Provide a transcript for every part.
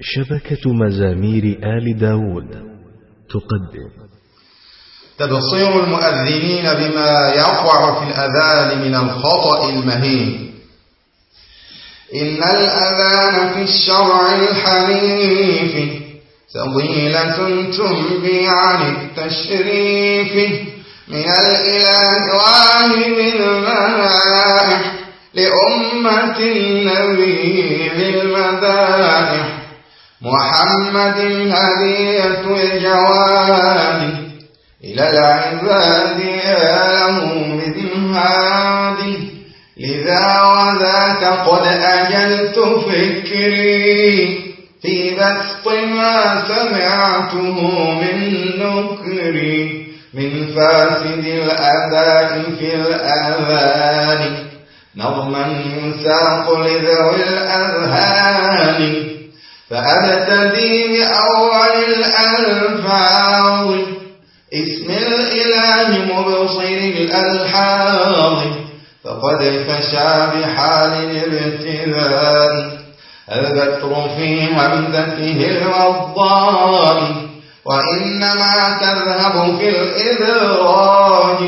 شبكة مزامير آل داود تقدم. تبصير المؤذنين بما يقع في الأذان من الخطأ المهين. إن الأذان في الشرع الحنيف سضيلة تنبي عن التشريف من الإله واهب الملائح لأمة النبي للمذائح محمد هدية الجواد إلى العباد له من هادي لذا وذاك قد أجلت فكري في بسط ما سمعته من نكري من فاسد الأداء في الأذان. نظما يساق لذوي الأذهان. فأبتدي بأول الألفاظ. اسم الإله مبصر الألحاظ. فقد فشى بحال الابتداء البتر في همزته الوضاء وإنما تذهب في الإدراج.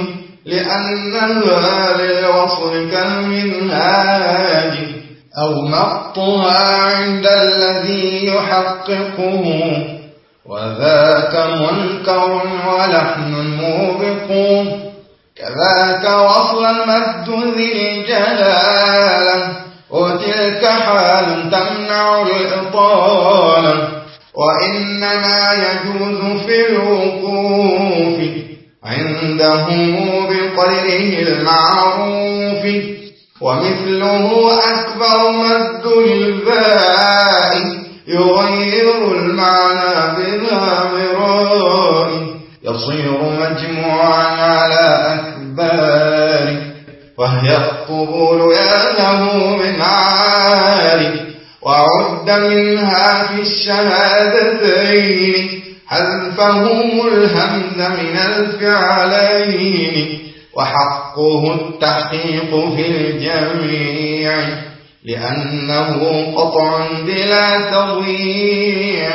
لأن لأنها للوصل كالمنهاج. أو نقطها عند الذي يحققه وذاك منكر ولحن موبقون كذاك وصل المد ذي الجلالة وتلك حال تمنع الإطالة وإنما يجوز في الوقوف عندهم بقدره المعروف. ومثله أكبر مد الباء يغير المعنى بلا يصير مجموعا على أكبار وهي القبول من بمعارك. وعد منها في الشهادتين حذفهم الهمز من الفعلين. وحقه التحقيق في الجميع لأنه قطع بلا تضييع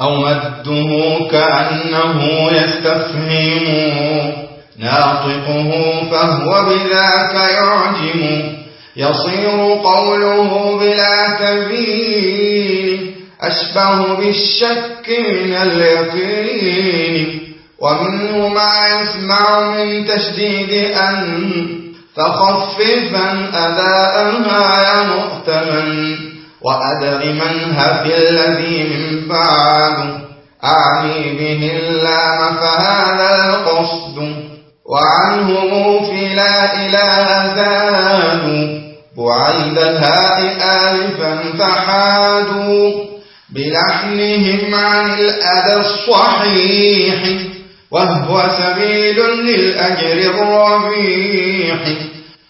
أو مده كأنه يستفهم. ناطقه فهو بذاك يعجم يصير قوله بلا تبين أشبه بالشك من اليقين. ومنه ما يسمع من تشديد أن فخففا أداءها يا مؤتمن وأدغما هفي الذي من بعد. أعني به اللام فهذا القصد. وعنهم في لا إله زاد. بعيد الهاء آلفا فحادوا. بلحنهم عن الأدى الصحيح. وهو سبيل للأجر الربيح.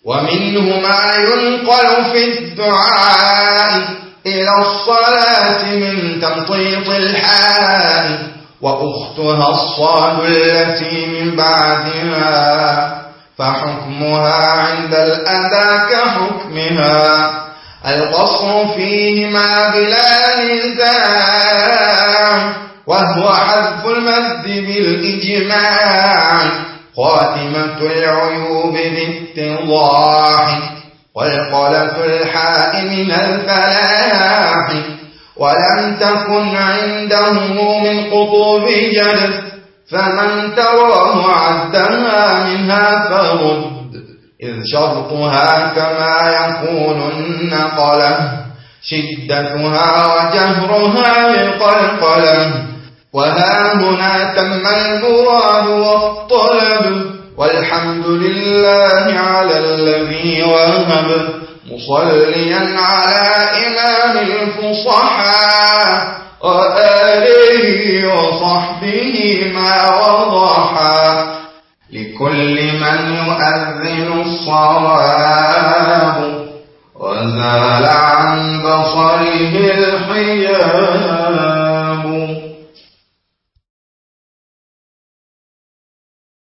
ومنه ما ينقل في الدعاء إلى الصلاة من تمطيط الحال وأختها الصال التي من بعدها فحكمها عند الأذى كحكمها. القصر فيهما بلا نزاع وهو حذف المد بالإجماع خاتمة العيوب بالتضاح والقلة الحاء من الفلاح ولم تكن عنده من قطوب جلس فمن تراه عدها منها فرد إذ شرطها كما يقول النقلة شدتها وجهرها بالقلقلة وها هنا تم المراد والطلب والحمد لله على الذي وهب مصليا على إمام الفصحى وآله وصحبه ما وضحى لكل من يؤذن الصواب وزال عن بصره الحجاب